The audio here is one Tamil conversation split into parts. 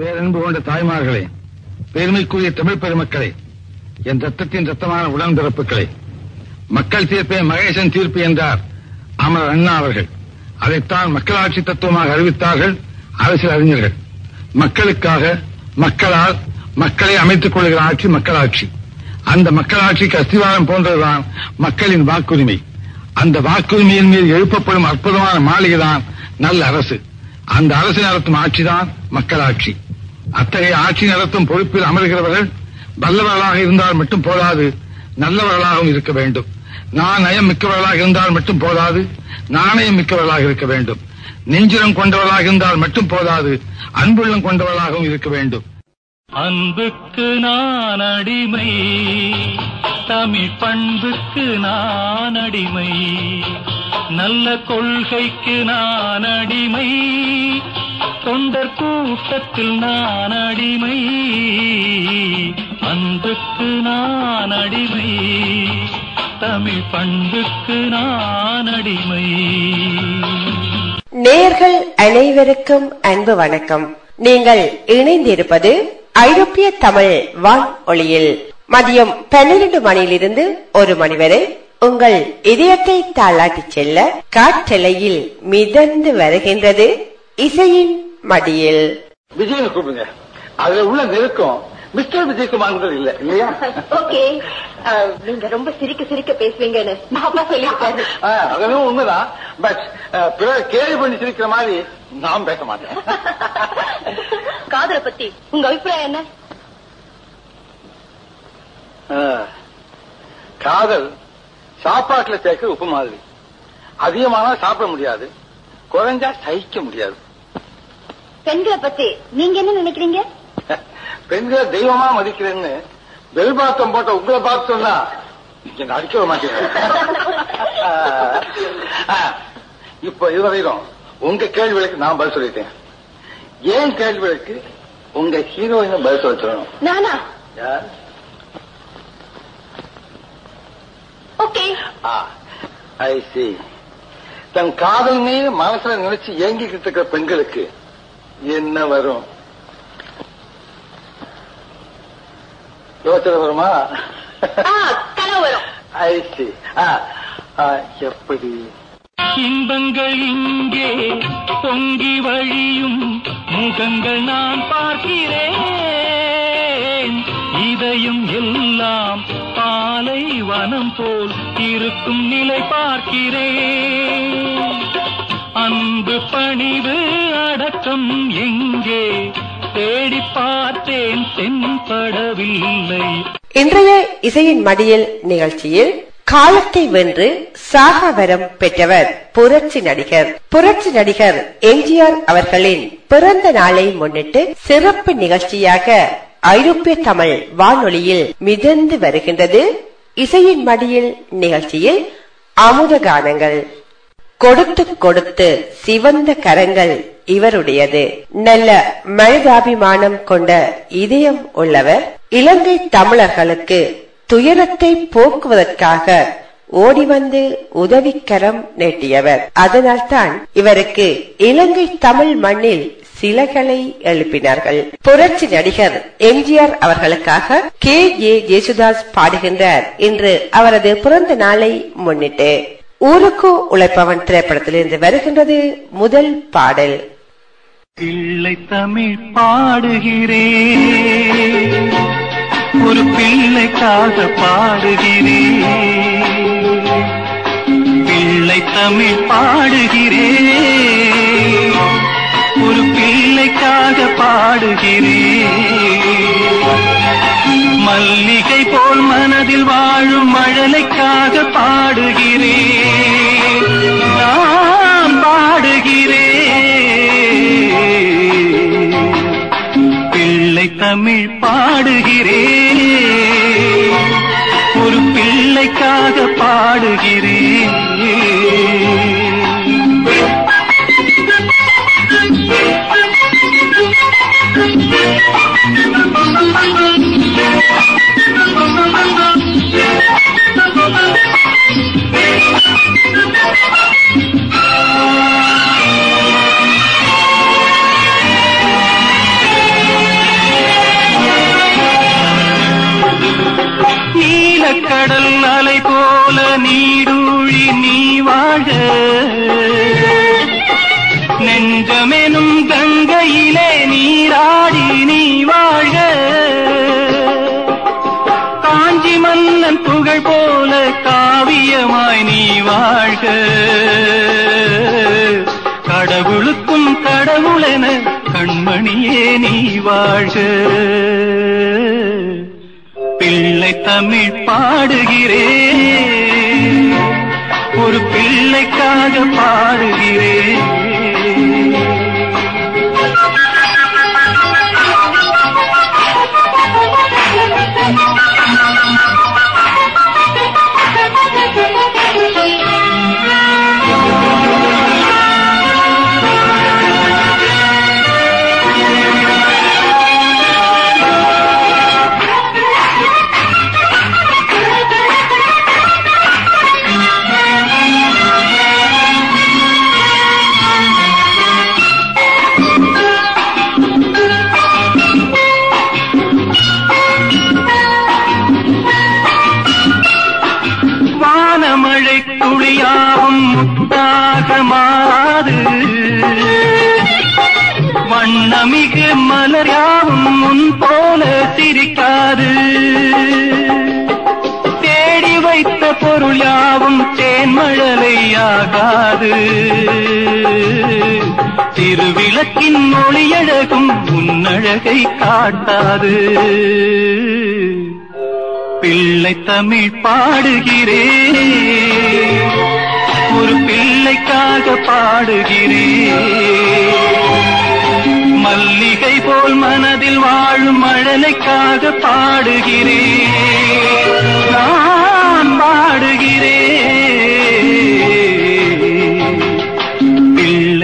பேரன்பு கொண்ட தாய்மார்களே பெருமைக்குரிய தமிழ் பெருமக்களே என் ரத்தத்தின் ரத்தமான உடன்பிறப்புகளை மக்கள் தீர்ப்பே மகேசன் தீர்ப்பு என்றார் அமர் அண்ணா அவர்கள். அதைத்தான் மக்களாட்சி தத்துவமாக அறிவித்தார்கள் அரசியல் அறிஞர்கள். மக்களுக்காக மக்களால் மக்களை அமைத்துக் கொள்கிற ஆட்சி மக்களாட்சி. அந்த மக்களாட்சிக்கு அஸ்திவாரம் போன்றதுதான் மக்களின் வாக்குரிமை. அந்த வாக்குரிமையின் மீது எழுப்பப்படும் அற்புதமான மாளிகைதான் நல்ல அரசு. அந்த அரசு நடத்தும் ஆட்சிதான் மக்களாட்சி. அத்தகைய ஆட்சி நடத்தும் பொறுப்பில் அமர்கிறவர்கள் வல்லவர்களாக இருந்தால் மட்டும் போதாது நல்லவர்களாகவும் இருக்க வேண்டும். நான் நயம் மிக்கவர்களாக இருந்தால் மட்டும் போதாது நாணயம் மிக்கவர்களாக இருக்க வேண்டும். நெஞ்சுரம் கொண்டவர்களாக இருந்தால் மட்டும் போதாது அன்புள்ளம் கொண்டவர்களாகவும் இருக்க வேண்டும். அன்புக்கு நான் அடிமை தமிழ் பண்புக்கு நான் அடிமை நல்ல கொள்கைக்கு நான் அடிமை. தொண்டர் கூட்டத்தில் நான் அடிமை. அன்புக்கு நான் அடிமை. தமிழ் பண்புக்கு நான் அடிமை. நேர்கள் அனைவருக்கும் அன்பு வணக்கம். நீங்கள் இணைந்திருப்பது ஐரோப்பிய தமிழ் வான் ஒளியில். மதியம் பன்னிரண்டு மணியிலிருந்து ஒரு மணி வரை உங்கள் இதயத்தை தாளாட்டி செல்ல காற்றலையில் மிதந்து வருகின்றது இசையின் மடியில். விஜயன் கூப்பிடுங்க. அதுல உள்ள நெருக்கம் மிஸ்டர் விஜயகுமார் இல்ல இல்லையா? ஓகே. நீங்க ரொம்ப சிரிக்க சிரிக்க பேசுவீங்கன்னு பாப்பா சொல்லியிருக்காரு. உண்மைதான். பட் பிறர் கேள்வி பண்ணி சிரிக்கிற மாதிரி நான் பேச மாட்டேன். காதலை பத்தி உங்க அபிப்பிராயம் என்ன? ஆ, காதல் சாப்பாட்டுல சேர்க்கிற உப்பு மாதிரி. அதிகமானா சாப்பிட முடியாது. குறைஞ்சா சகிக்க முடியாது. பெண்களை பத்தி நீங்க என்ன நினைக்கிறீங்க? பெண்களை தெய்வமா மதிக்கிறேன்னு வெல்பாத்தம் போட்ட உங்களை பார்த்து சொன்னா என்ன அடிக்க மாட்டேங்க இப்ப இதுவரையிலும் உங்க கேள்விகளுக்கு நான் பதில் சொல்லிட்டேன். ஏன் கேள்விகளுக்கு உங்க ஹீரோயின் பதில் சொல்ல சொல்லணும். நானா? ஓகே. ஐ சி தன் காதல் மீது மனசுல நினைச்சு ஏங்கிக்கிட்டு இருக்கிற பெண்களுக்கு என்ன வரும்? யோசனை வருமா? கனவு வரும். ஐ சி எப்படி? இன்பங்கள் இங்கே பொங்கி வழியும் முகங்கள் நான் பார்க்கிறேன். இதையும் எல்லாம் பாலை வனம் போல் இருக்கும் நிலை பார்க்கிறேன். அன்பு பணிவு அடக்கம் எங்கே? தேடி பார்த்தேன் தென்படவில்லை. இன்றைய இசையின் மடியில் நிகழ்ச்சியில் காலத்தை வென்று சாகவரம் பெற்றவர் புரட்சி நடிகர். புரட்சி நடிகர் எம்ஜிஆர் அவர்களின் பிறந்த நாளை முன்னிட்டு சிறப்பு நிகழ்ச்சியாக ஐரோப்பிய தமிழ் வானொலியில் மிதந்து வருகின்றது. இசையின் மடியில் நிகழ்ச்சியில் அமுத கானங்கள். கொடுத்து கொடுத்து சிவந்த கரங்கள் இவருடையது. நல்ல மனிதாபிமானம் கொண்ட இதயம் உள்ளவர் இலங்கை தமிழர்களுக்கு துயரத்தை போக்குவதற்காக ஓடி வந்து உதவிக்கரம் நீட்டியவர். அதனால்தான் இவருக்கு இலங்கை தமிழ் மண்ணில் சிலைகளை எழுப்பினார்கள். புரட்சி நடிகர் எம்ஜிஆர் அவர்களுக்காக கே ஏ ஜேசுதாஸ் பாடுகின்றார். இன்று அவரது பிறந்த நாளை முன்னிட்டு ஊருக்கு உழைப்பவன் திரைப்படத்திலிருந்து வருகின்றது முதல் பாடல். பிள்ளை தமிழ் பாடுகிறே. ஒரு பிள்ளைக்காக பாடுகிறே. பிள்ளை தமிழ் பாடுகிறே. ஒரு பிள்ளைக்காக பாடுகிறேன் மல்லிகை போல் மனதில் வாழும் மழலைக்காக பாடுகிறேன். நான் பாடுகிறேன். பிள்ளை தமிழ் பாடுகிறேன். ஒரு பிள்ளைக்காக பாடுகிறேன். நீடூழி நீ வாழ. நெஞ்சமெனும் கங்கையிலே நீராடி நீ வாழ. காஞ்சி மன்னன் புகழ் போல காவியமாய் நீ வாழ்க. கடவுளுக்கும் கடவுளென கண்மணியே நீ வாழ்க. பிள்ளை தமிழ் பாடுகிறேன். ஒரு பிள்ளைக்காக பாடுகிறேன். தேன்மழலையாகாது திருவிளக்கின் ஒளியழகும் உன்னழகை காட்டாது. பிள்ளை தமிழ் பாடுகிறேன் ஒரு பிள்ளைக்காக பாடுகிறேன் மல்லிகை போல் மனதில் வாழும் மழலைக்காக பாடுகிறேன் நான் பாடுகிறேன்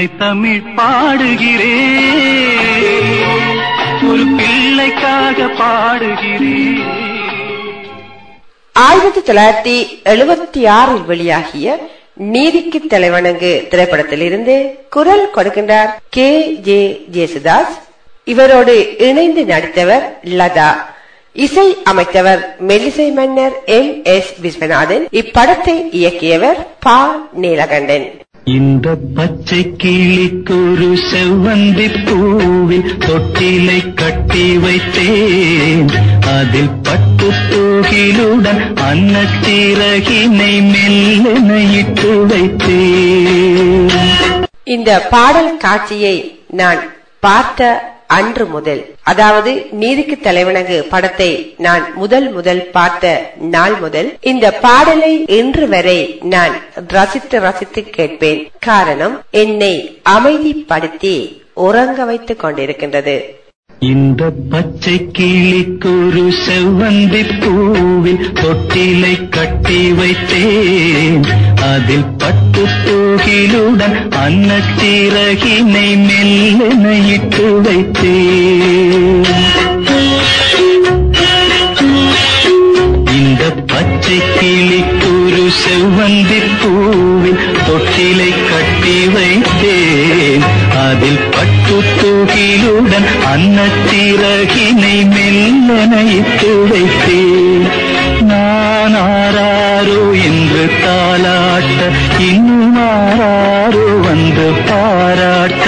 பிள்ளை தமிழ் பாடுகிறேன். ஒரு பிள்ளைக்காக பாடுகிறேன். ஆயிரத்தி தொள்ளாயிரத்தி எழுபத்தி ஆறில் வெளியாகிய நீதிக்கு தலைவணங்கு திரைப்படத்திலிருந்து குரல் கொடுக்கின்றார் கே. ஜே. ஜேசுதாஸ். இவரோடு இணைந்து நடித்தவர் லதா. இசை அமைத்தவர் மெல்லிசை மன்னர் எம் எஸ். விஸ்வநாதன். இப்படத்தை இயக்கியவர் பா. நீலகண்டன். இந்த பச்சை கிளிக்கொரு செவ்வந்தி பூவில் தொட்டிலை கட்டி வைத்தேன். அதில் பட்டு தூகிலுடன் அன்னத்திறகினை மெல்லனையிட்டு வைத்தேன். இந்த பாடல் காட்சியை நான் பார்த்த அன்று முதல். அதாவது நீதிக்கு தலைவனகு படத்தை நான் முதல் முதல் பார்த்த நாள் முதல் இந்த பாடலை இன்று வரை நான் ரசித்து ரசித்து கேட்பேன். காரணம் என்னை அமைதிப்படுத்தி உறங்க வைத்துக் கொண்டிருக்கின்றது. இந்த பச்சை கிளிக்கொரு செவ்வந்தி பூவில் தொட்டிலை கட்டி வைத்தேன். அதில் பட்டு தூகிலுடன் அன்னத்திறகினை மெல்லென இட்டு வைத்தேன். இந்த பச்சை கிளிக்கொரு செவ்வந்தி பூவில் தொட்டிலை கட்டி வைத்தேன். அதில் பட்டு தூகிலுடன் அன்னத்திறகினை மெல்லென இட்டு வைத்தேன் நான் ஆராரோ என்று தாளாட்ட இன்னும் ஆராரோ வந்து பாராட்ட.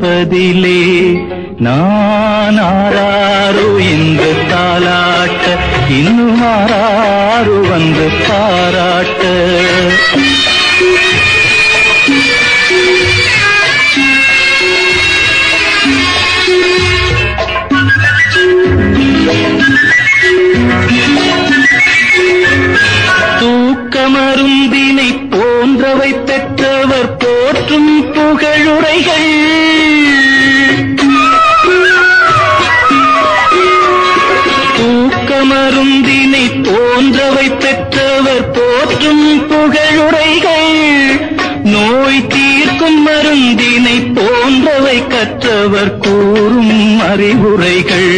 கொடுப்பதிலே நான் ஆராரோ என்று தாளாட்ட இன்னும் ஆராரோ வந்து பாராட்ட. அவர் கூறும் அறிவுரைகள்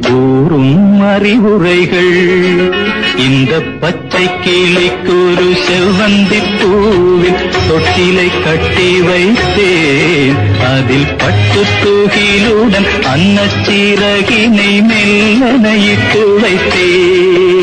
கூறும் அறிவுரைகள். இந்த பச்சை கிளிக்கு ஒரு செவ்வந்தி பூவில் தொட்டிலை கட்டி வைத்தேன். அதில் பட்டு தூகிலுடன் அன்னச்சீரகினை மெல்லனையிட்டு வைத்தேன்.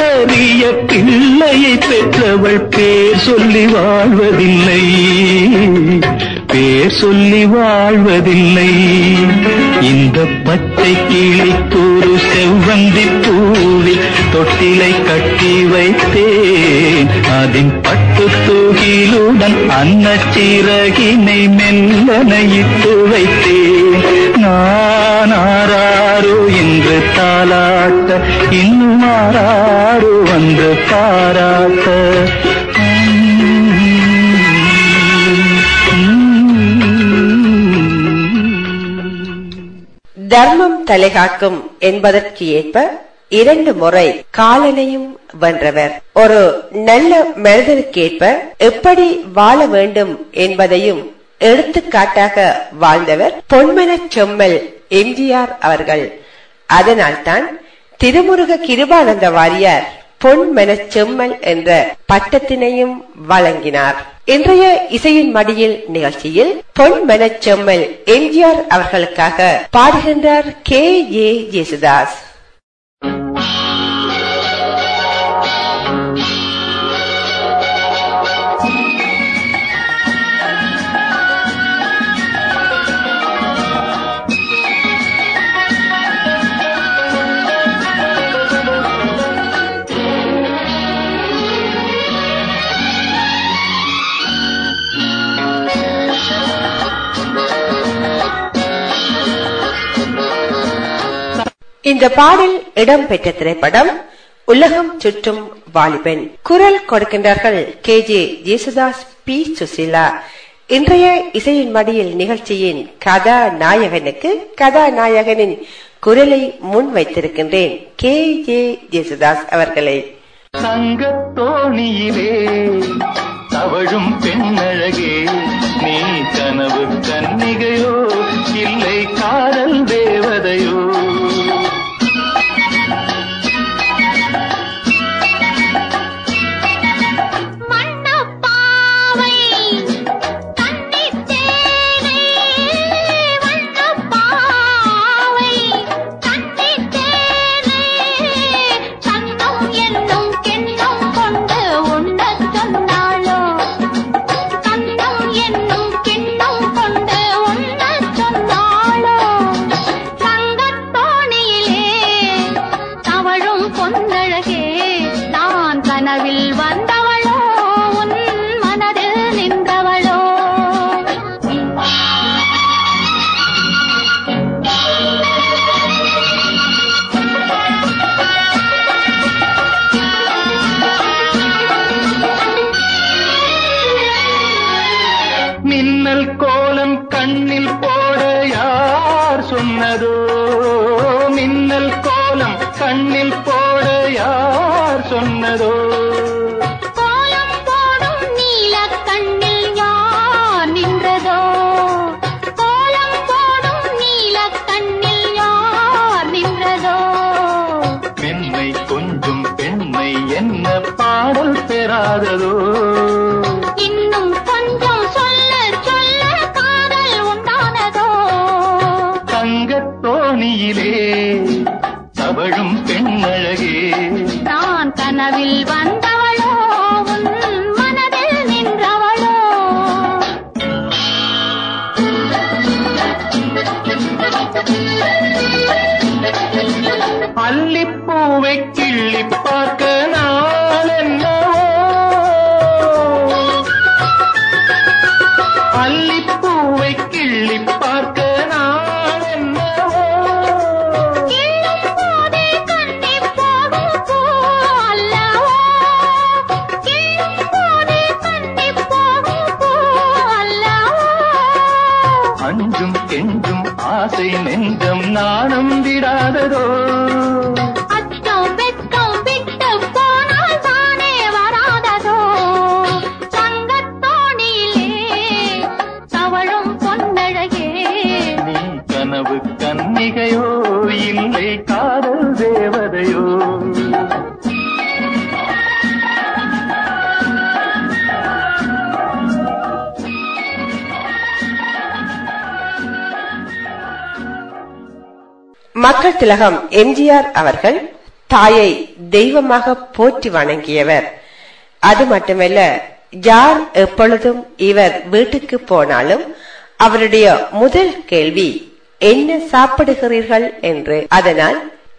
பண்பு பிள்ளையை பெற்றவள் பேர் சொல்லி வாழ்வதில்லை. பேர் சொல்லி வாழ்வதில்லை. இந்த பச்சை கிளிக்கூறு செவ்வந்தி பூவில் தொட்டிலை கட்டி வைத்தேன். அதன் பட்டு தூகிலுடன் அன்னச்சிறகினை மெல்லனையிட்டு வைத்தேன். நான் ஆராரோ என்று தாளாட்ட இன்னும் ஆராரோ வந்து பாராட்ட தர்மம் தலைகாக்கும் என்பதற்கு ஏற்ப இரண்டு முறை காலனையும் வென்றவர். ஒரு நல்ல மனிதனுக்கேற்ப எப்படி வாழ வேண்டும் என்பதையும் எடுத்துக்காட்டாக வாழ்ந்தவர் பொன்மன செம்மல் எம்ஜிஆர் அவர்கள். அதனால்தான் திருமுருக கிருபானந்த வாரியார் பொன்மன செம்மல் என்ற பட்டத்தினையும் வழங்கினார். இன்றைய இசையின் மடியில் நிகழ்ச்சியில் பொன்மனச் செம்மல் எம்ஜிஆர் அவர்களுக்காக பாடுகின்றார் கே ஏ ஜேசுதாஸ். இந்த பாடல் இடம்பெற்ற திரைப்படம் உலகம் சுற்றும் வாலிபன். குரல் கொடுக்கின்றார்கள் K. J. Yesudas P. Susheela. இன்றைய இசையின் மடியில் நிகழ்ச்சியின் கதாநாயகனுக்கு கதாநாயகனின் குரலை முன் வைத்திருக்கின்றேன் கே. ஜே. ஜேசுதாஸ் அவர்களை. தங்கத்தோணியிலே தவழும் பெண்ணழகே நீ கனவு கன்னிகையோ இல்லை காதல் தேவதையோ. ಕಾದರೋ திலகம் எம்ஜிஆர் அவர்கள் தாயை தெய்வமாக போற்றி வணங்கியவர். அது மட்டுமல்ல யார் எப்பொழுதும் இவர் வீட்டுக்கு போனாலும் அவருடைய முதல் கேள்வி என்ன சாப்பிடுகிறீர்கள்? என்று. அதனால்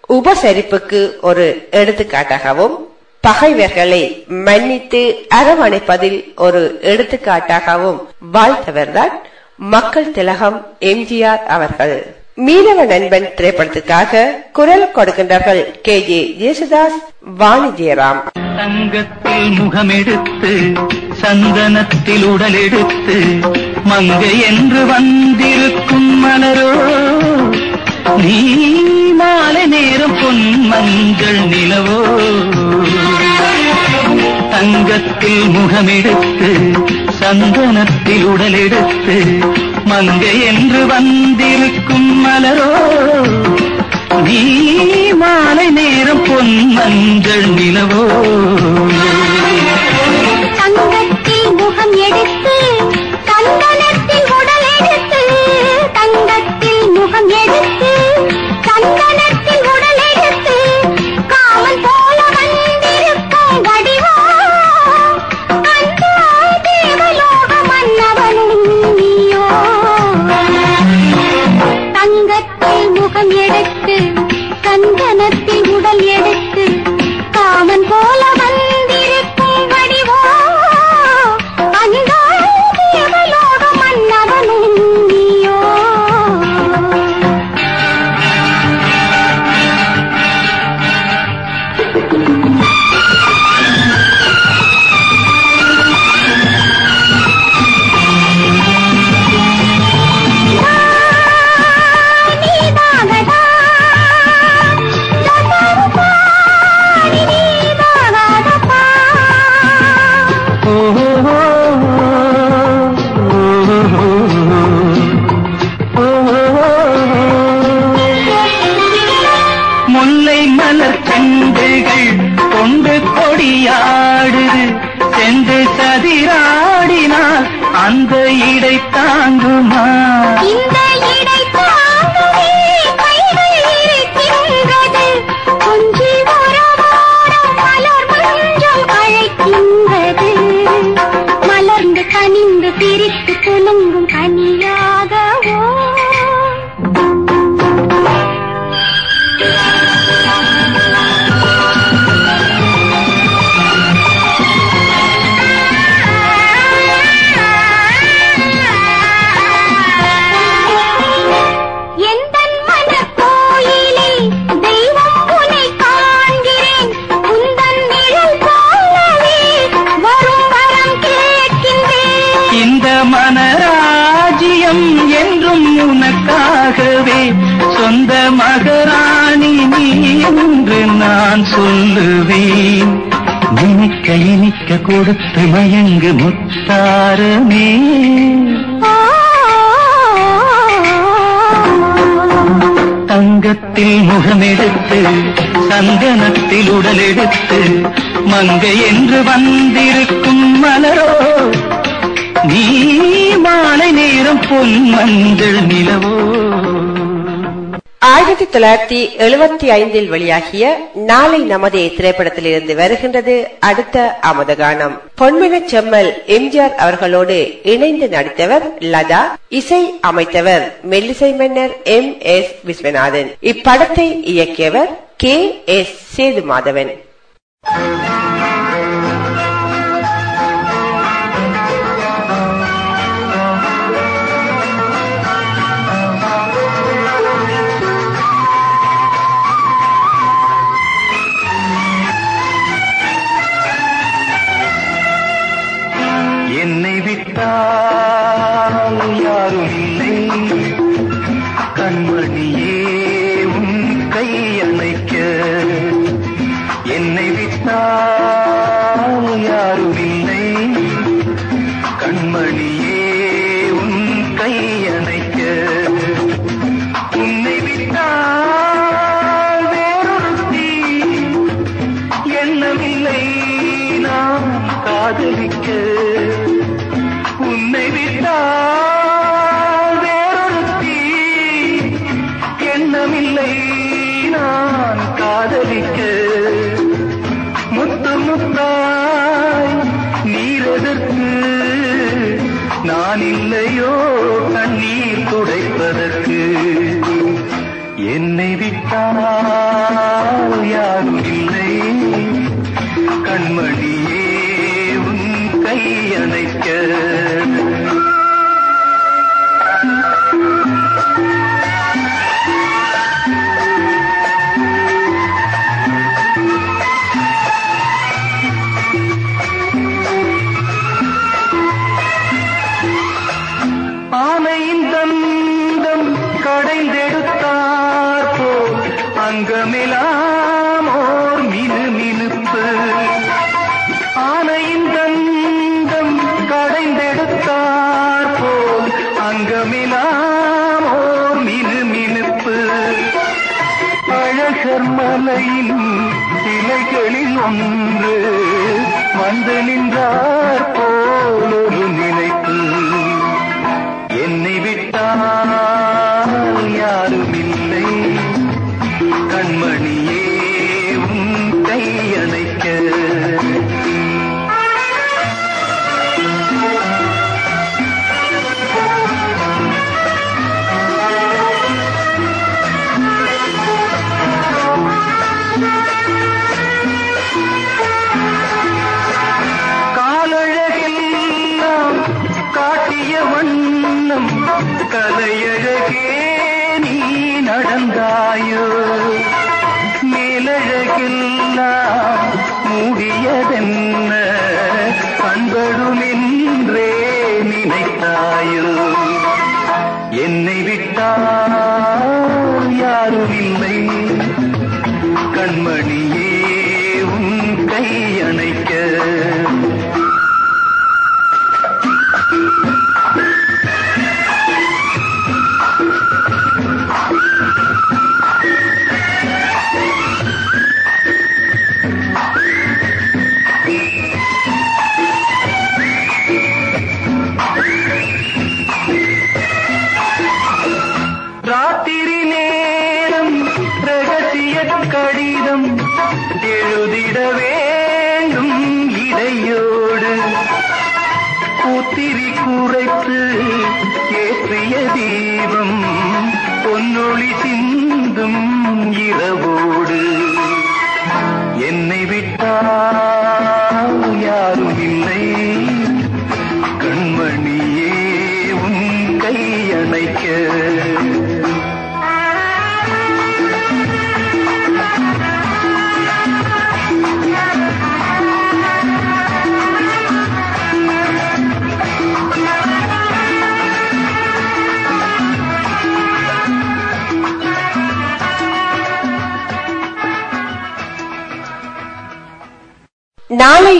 உபசரிப்புக்கு ஒரு எடுத்துக்காட்டாகவும் பகைவர்களை மன்னித்து அரவணைப்பதில் ஒரு எடுத்துக்காட்டாகவும் வாழ்த்தவர்தான் மக்கள் திலகம் எம்ஜிஆர் அவர்கள். மீனவ நண்பன் திரைப்படத்துக்காக குரல் கொடுக்கின்றார்கள் கே. ஜே ஜேசுதாஸ் வாணி ஜெயராம் தங்கத்தில் முகமெடுத்து சந்தனத்தில் உடலெடுத்து மங்கை என்று வந்திருக்கும் மலரோ நீ மாலை நேரம் பொன் மஞ்சள் நிலவோ. தங்கத்தில் முகமெடுத்து சந்தனத்தில் உடலெடுத்து மங்கை என்று வந்திருக்கும் மலரோ நீ மாலை நேரம் பொன் மஞ்சள் நிலவோ. தங்கத்தில் முகம் எடுத்து தங்கத்தில் உடல் எடுத்து தங்கத்தில் முகம் எடுத்து ஆயிரத்தி தொள்ளாயிரத்தி எழுபத்தி ஐந்தில் வெளியாகிய நாளை நமதே திரைப்படத்திலிருந்து வருகின்றது அடுத்த அமுதகானம். பொன்மின செம்மல் எம்ஜிஆர் அவர்களோடு இணைந்து நடித்தவர் லதா இசை அமைத்தவர் மெல்லிசை மன்னர் எம். எஸ். விஸ்வநாதன். இப்படத்தை இயக்கியவர் K. S. Sethu Madhavan. Amen.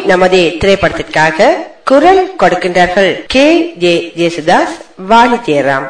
நமது திரைப்படத்திற்காக குரல் கொடுக்கின்றார்கள் கே. ஜே. ஜேசுதாஸ் வாணி ஜெயராம்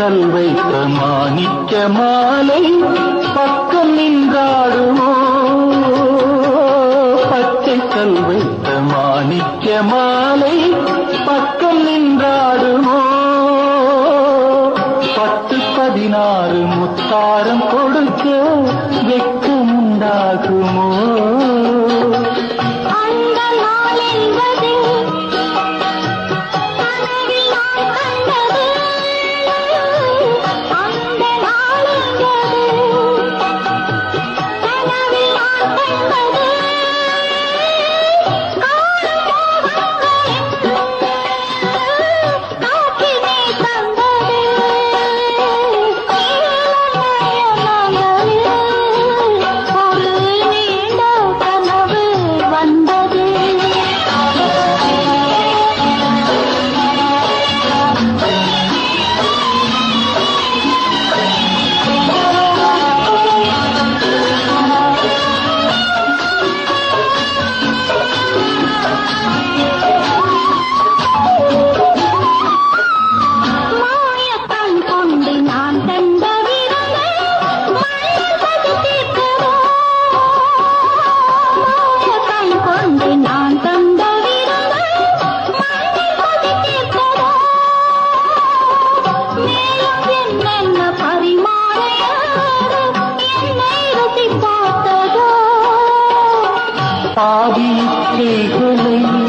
பக்கல் வைத்த மாணிக்க மாலை பக்கம் நின்றாடுவோ பச்சை கல் வைத்த மாணிக்க மாலை பக்கம் நின்றாடுவோ பத்து பதினாறு முத்தாரம் तारीफ के गलैया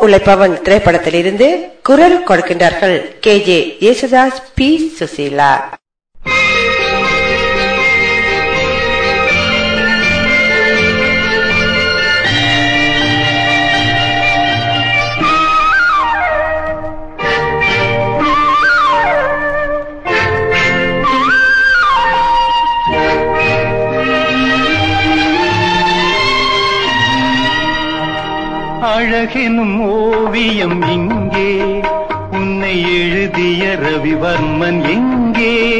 உழைப்பவன் திரைப்படத்திலிருந்து குரல் கொடுக்கின்றார்கள். K. J. Yesudas P. Susheela. அழகெனும் ஓவியம் இங்கே. உன்னை எழுதிய ரவிவர்மன் எங்கே?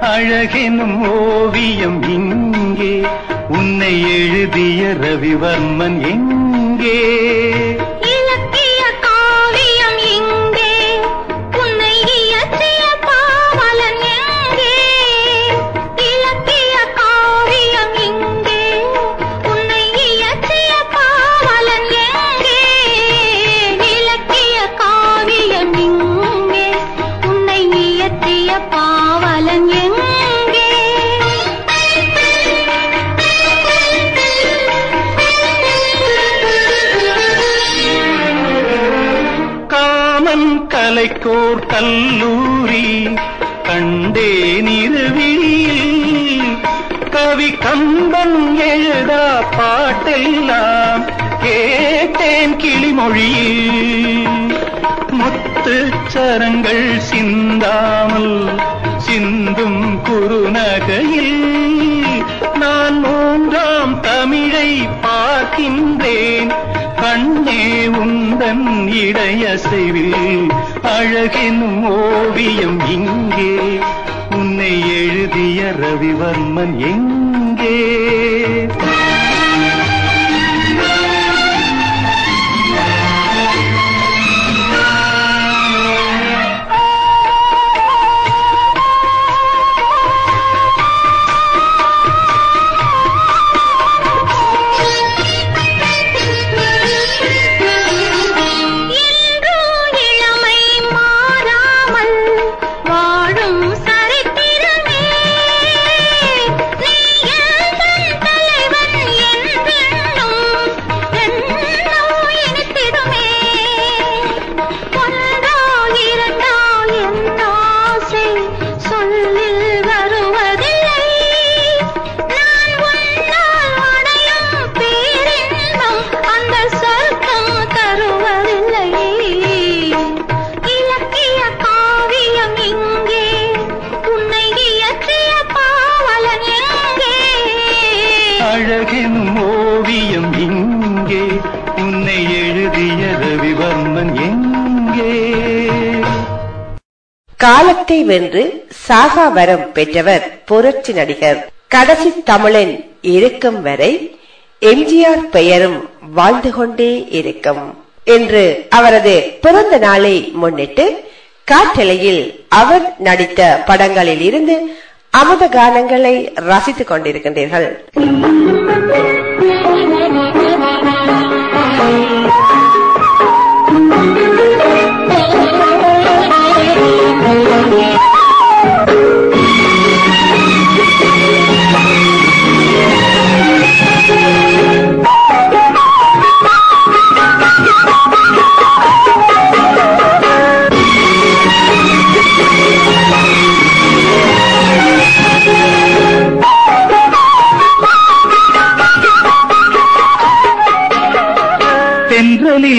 அழகெனும் ஓவியம் இங்கே. உன்னை எழுதிய ரவிவர்மன் எங்கே? கல்லூரி கண்டே நிறுவியில். கவி கந்தன் எழுதா பாட்டெல்லாம் கேட்டேன் கிளிமொழியில். முத்து சரங்கள் சிந்தாமல் சிந்தும் குறுநகையில். நான் மூன்றாம் தமிழை பார்க்கின்றேன். கண்ணே உந்தன் இடையசைவில் அழகினும் ஓவியம் இங்கே. உன்னை எழுதிய ரவிவர்மன் எங்கே? காலத்தை வென்று சாகா வரம் பெற்றவர் புரட்சி நடிகர். கடைசி தமிழன் இருக்கும் வரை எம்ஜிஆர் பெயரும் வாழ்ந்து கொண்டே இருக்கும். என்று அவரது பிறந்த நாளை முன்னிட்டு காற்றலையில் அவர் நடித்த படங்களில் இருந்து அமுத கானங்களை ரசித்துக் கொண்டிருக்கின்றீர்கள்.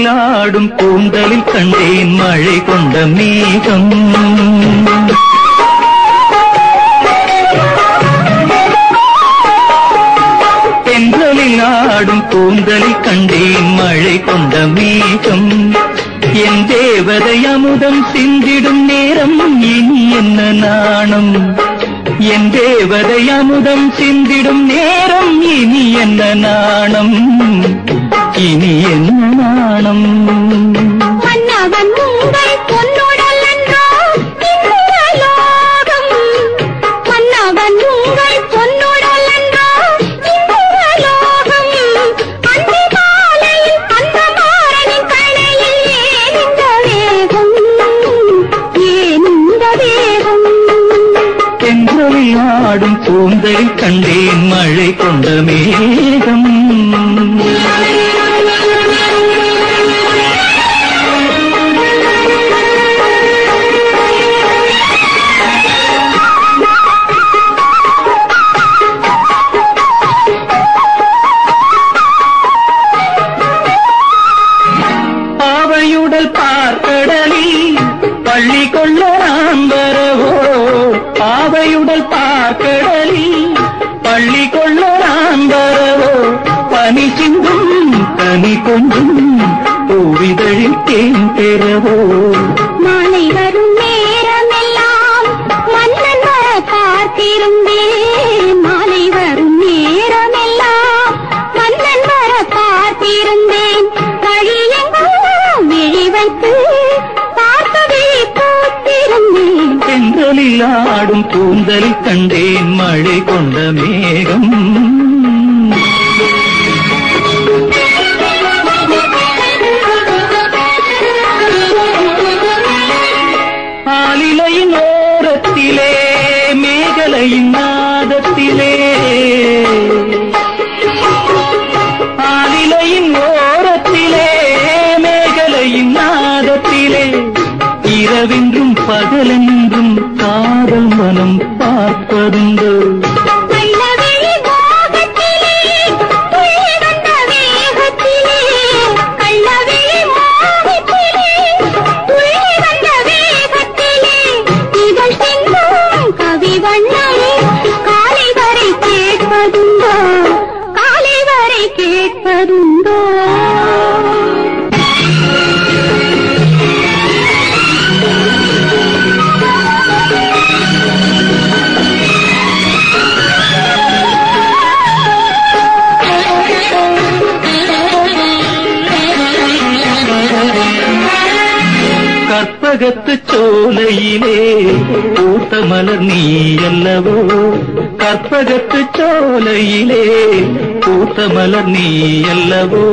தென்றலில் ஆடும் கூந்தலில் கண்டேன் மழை கொண்ட மேகம். தென்றலில் ஆடும் கூந்தலில் கண்டேன் மழை கொண்ட மேகம். என் தேவதை அமுதம் சிந்திடும் நேரம் இனி என்ன நாணம்? என் தேவதை அமுதம் சிந்திடும் நேரம் இனி என்ன நாணம்? இனி என்ன பகலென்றும் காதல் மனம் பார்ப்பதுண்டு சோலையிலே பூத்த மலர் நீ அல்லவோ கற்பகத்து சோலையிலே பூத்த மலர் நீ அல்லவோ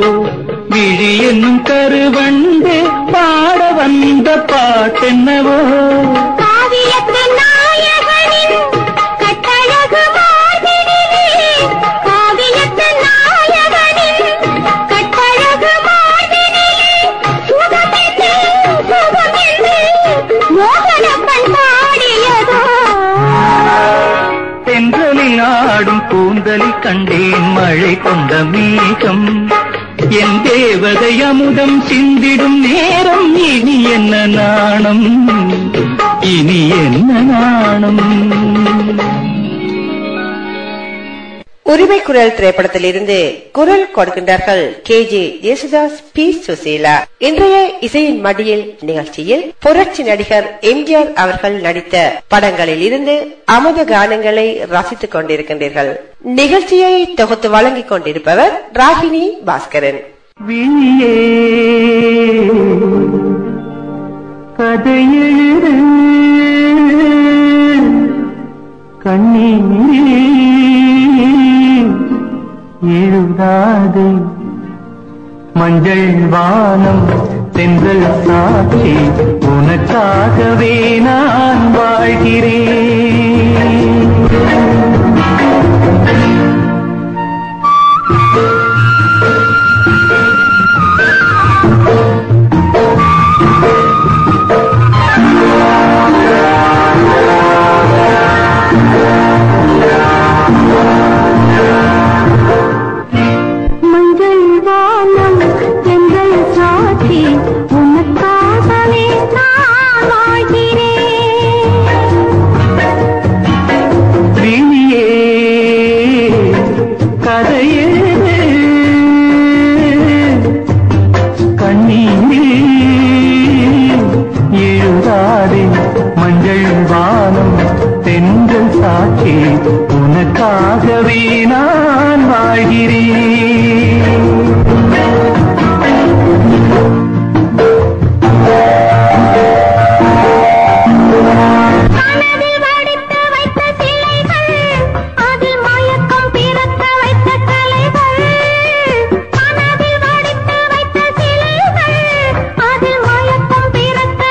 விழி என்னும் கருவண்டு பாட வந்த பாட்டென்னவோ? கொண்ட மேகம். என் தேவதை அமுதம் சிந்திடும் நேரம் இனி என்ன நாணம்? இனி என்ன நாணம்? உரிமை குரல் திரைப்படத்தில் இருந்து குரல் கொடுக்கின்றார்கள் K J Yesudas P Susheela. இன்றைய இசையின் மடியில் நிகழ்ச்சியில் புரட்சி நடிகர் எம்ஜிஆர் அவர்கள் நடித்த படங்களில் இருந்து அமுத கானங்களை ரசித்துக் கொண்டிருக்கின்றீர்கள். நிகழ்ச்சியை தொகுத்து வழங்கிக் கொண்டிருப்பவர் ராகினி பாஸ்கரன். விழியே கண்ணீர் எழுதாதே. மஞ்சள் வானம் தென்றல் சாட்சி உனக்காகவே நான் வாழ்கிறேன்.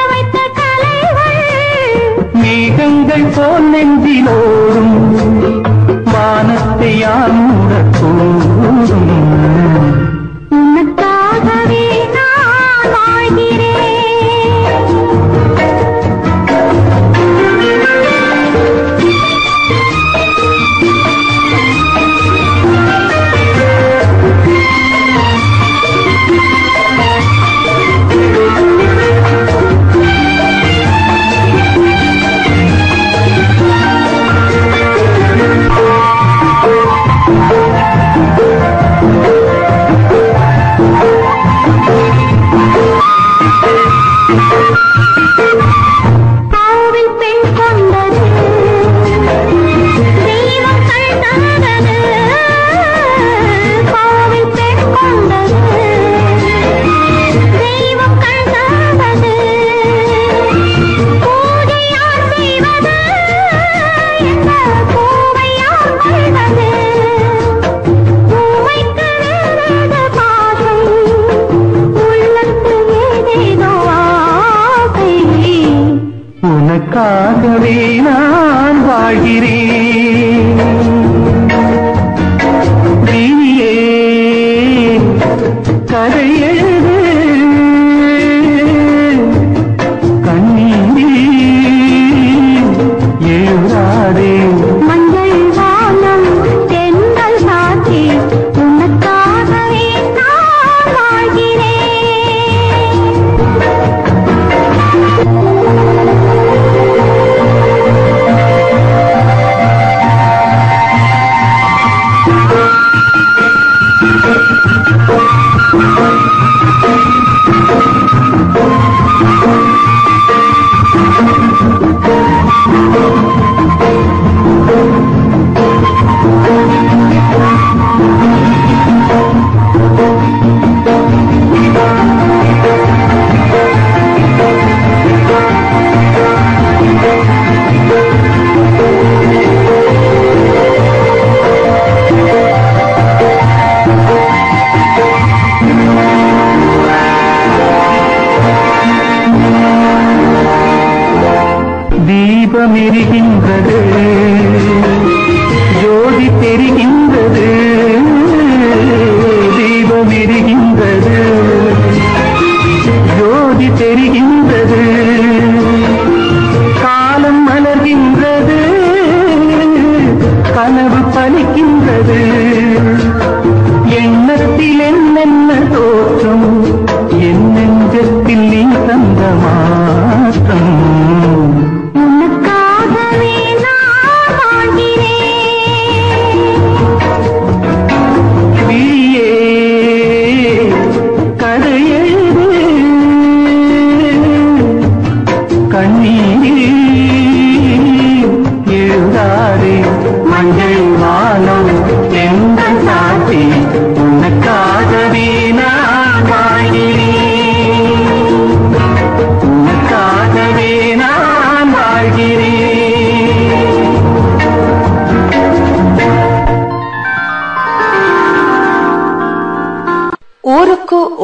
வைத்த கலைகள் மேகங்கள் போல் நெஞ்சிலோடும் राम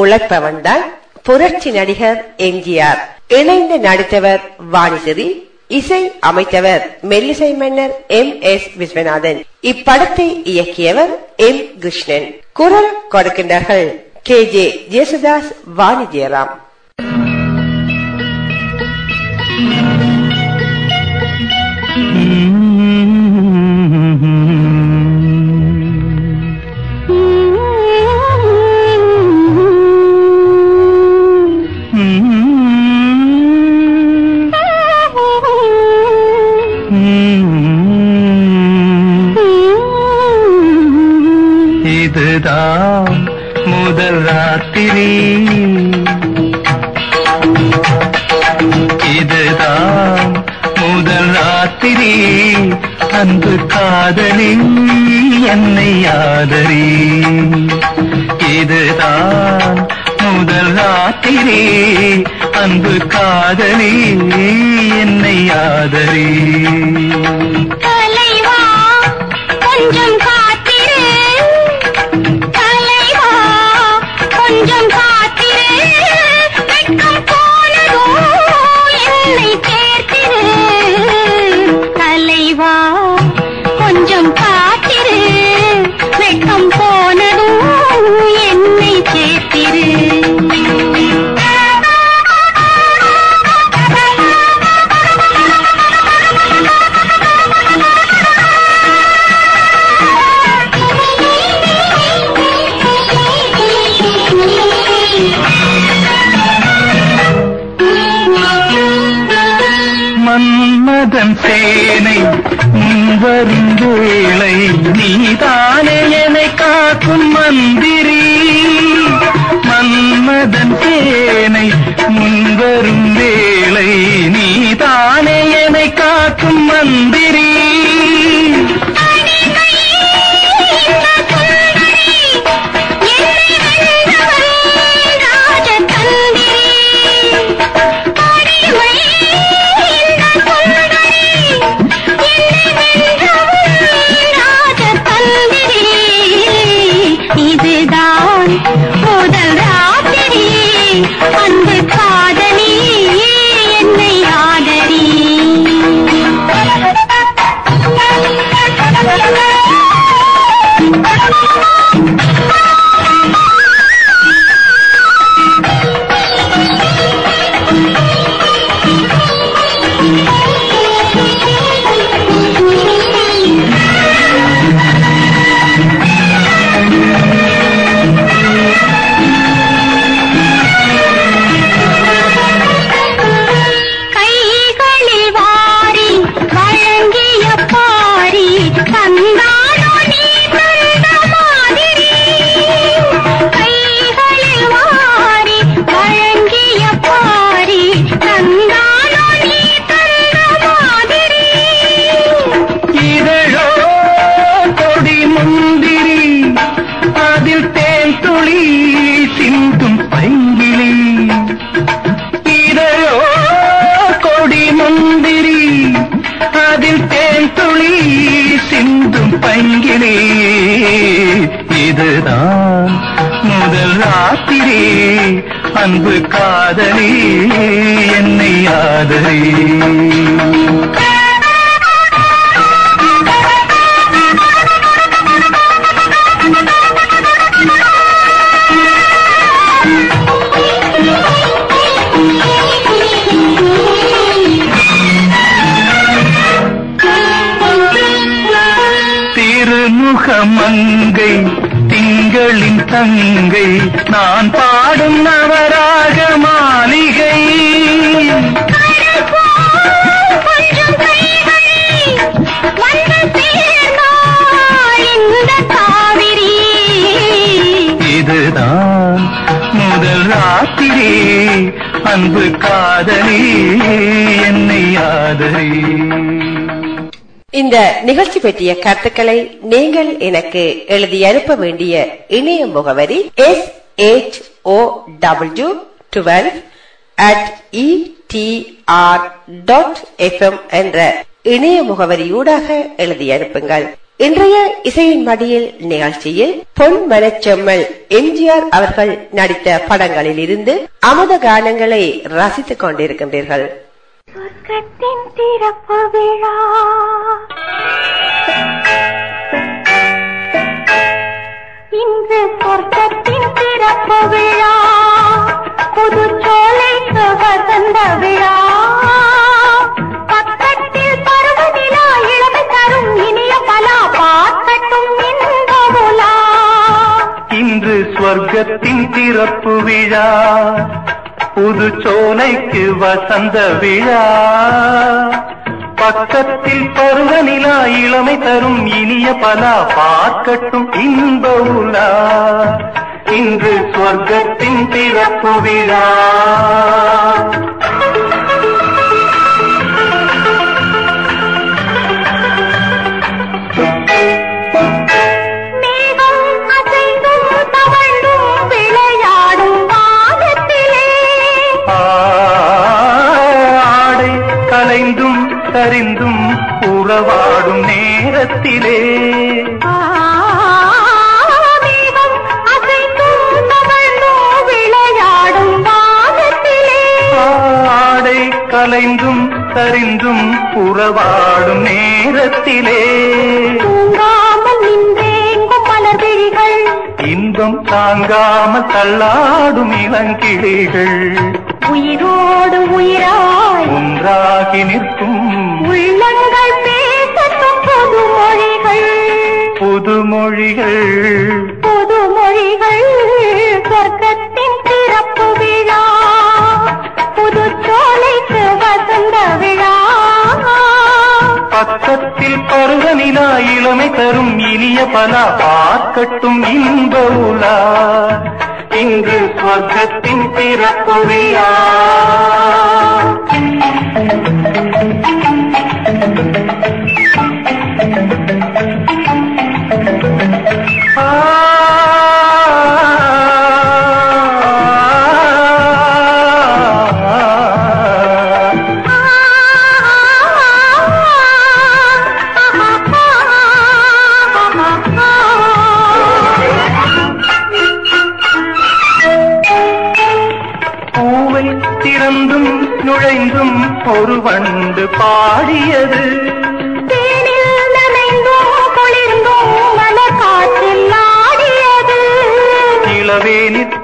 குழப்ப வந்தால் புரட்சி நடிகர் எம்ஜிஆர். இணைந்து நடித்தவர் வாணிசதி இசை அமைத்தவர் மெல்லிசை மன்னர் எம். எஸ். விஸ்வநாதன். இப்படத்தை இயக்கியவர் எம். கிருஷ்ணன். குரல் கொடுக்கின்றார்கள் கே. ஜே. ஜேசுதாஸ் வாணிஜயராம். இதுதான் முதல் ராத்திரி. இதுதான் முதல் ராத்திரி. அன்பு காதலி என்னை ஆதரி. இதுதான் முதல் ராத்திரி. அன்பு காதலி என்னை ஆதரி. ஆதரி திருமுகமங்கை அன்பு காதலி என்னை ஆதரி. இந்த நிகழ்ச்சி பற்றிய கருத்துக்களை நீங்கள் எனக்கு எழுதி அனுப்ப வேண்டிய இணைய முகவரி S H O W twelve at ETR dot FM என்ற இணைய முகவரியூடாக எழுதி அனுப்புங்கள். இன்றைய இசையின் மடியில் நிகழ்ச்சியில் பொன் மனச்செம்மல் எம்ஜிஆர் அவர்கள் நடித்த படங்களில் இருந்து அமுத கானங்களை ரசித்துக் கொண்டிருக்கின்றீர்கள். சொர்க்கத்தின் திறப்பு விழா. இன்று சொர்க்கத்தின் திறப்பு விழா. புது சோலைக்கு வசந்த விழா. இன்று ஸ்வர்க்கத்தின் திறப்பு விழா. புது சோலைக்கு வசந்த விழா. பக்கத்தில் பருவநிலா இளமை தரும் இனிய பலா பார்க்கட்டும் இன்ப உலா. இன்று ஸ்வர்க்கத்தின் திறப்பு விழா. சரிந்தும் உறவாடும் நேரத்திலே. ஆடை கலைந்தும் சரிந்தும் உறவாடும் நேரத்திலே. இன்பம் தாங்காமல் தள்ளாடும் இளங்கிளிகள். உயிரோடு உயிராய். ஒன்றாகி நிற்கும் உள்ளங்கள் பேசட்டும் புது மொழிகள் புதுமொழிகள் புது மொழிகள் சொர்க்கத்தின் திறப்பு விழா. புது சோலைக்கு வசந்த விழா. பக்கத்தில் பருவநிலா இளமை தரும் இனிய பலா. பார்க்கட்டும் இன்ப உலா இன்று சொர்க்கத்தின் பிறப்பு பூவை திறந்தும் நுழைந்தும் ஒரு வண்டு பாடியது.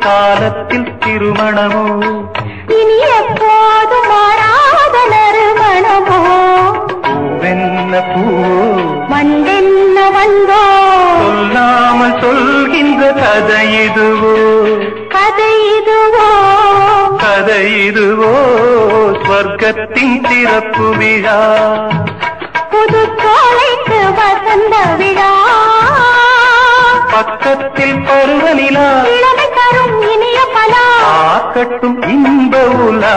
காலத்தில் திருமணமோ? இனி எப்போதும் மாறாத நறுமணமோ? பூவென்ன பூ? வண்டென்ன வந்தோ? சொல்லாமல் சொல்கின்ற கதை இதுவோ? கதை இதுவோ? கதை இதுவோ? ஸ்வர்க்கத்தின் திறப்பு விழா? புது கோலைக்கு வசந்த விழா? பக்கத்தில் பருவநிலா? ஆக்கட்டும் இன்ப உலா.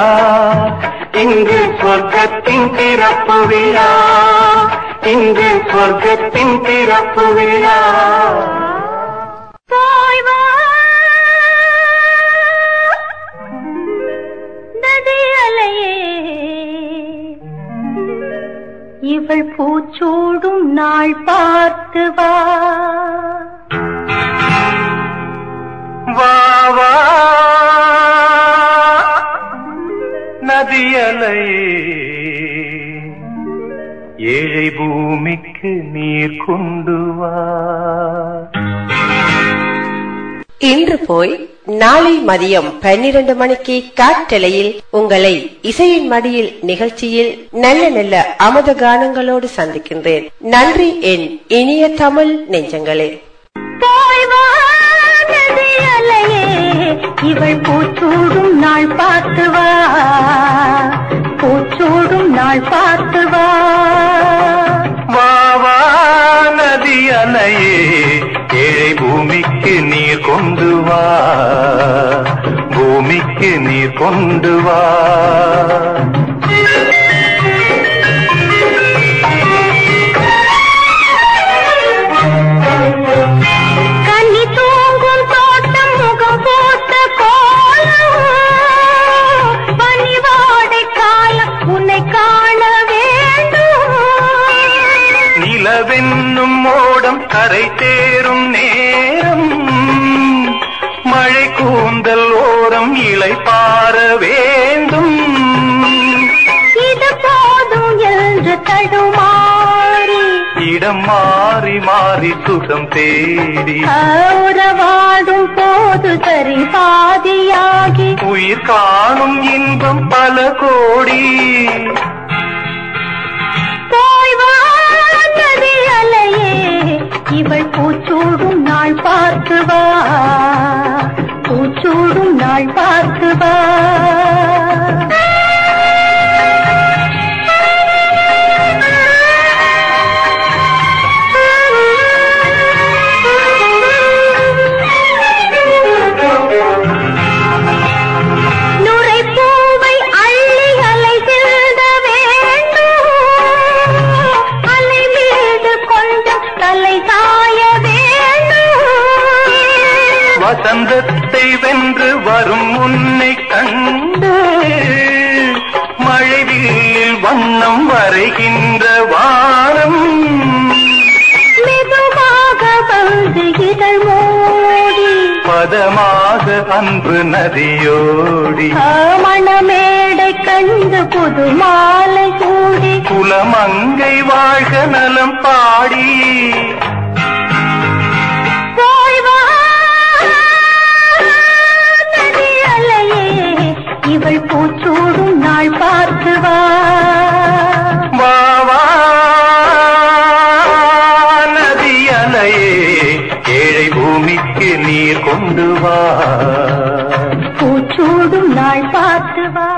இங்கு சொர்க்கத்தின் பிறப்பு விழா. இங்கு சொர்க்கத்தின் பிறப்பு விழா. இவள் பூச்சூடும் நாள் பார்த்து வா வா. நதியலையே ஏழை பூமிக்கு நீர் கொண்டு வா. இன்று போய் நாளை மதியம் பன்னிரண்டு மணிக்கு காற்றலையில் உங்களை இசையின் மடியில் நிகழ்ச்சியில் நல்ல நல்ல அமுத கானங்களோடு சந்திக்கின்றேன். நன்றி என் இனிய தமிழ் நெஞ்சங்களே. இவள் பூச்சூடும் நாள் பார்த்து வா. பூச்சூடும் நாள் பார்த்து வா வா நதி அணையே ஏழை பூமிக்கு நீர் கொண்டு வா. பூமிக்கு நீர் கொண்டு வா. நிலவென்னும் மோடம் கரை தேரும் நேரம். மழை கூந்தல் ஓரம் இலை பார வேண்டும். இது போதும் என்று தடுமாறி. இடம் மாறி மாறி சுகம் தேடி. உறவாடும் போது சரி பாதியாகி உயிர் காணும் இன்பம் பல கோடி. இவள் பூச்சூடும் நாள் பார்த்து வா. பூச்சூடும் நாள் பார்த்து வா. வசந்தத்தை வென்று வரும் உன்னை கண்டு மழைவில் வண்ணம் வரைகின்ற வானம். மெதுவாக வந்து இதழ் மூடி. பதமாக அன்பு நதியோடி. மணமேடை கண்டு புது மாலை கூடி. குலமங்கை வாழ்க நலம் பாடி. இவள் பூச்சூடும் நாள் பார்த்து வா வா வா நதி அலையே ஏழை பூமிக்கு நீர் கொண்டு வா. பூச்சூடும் நாள் பார்த்து வா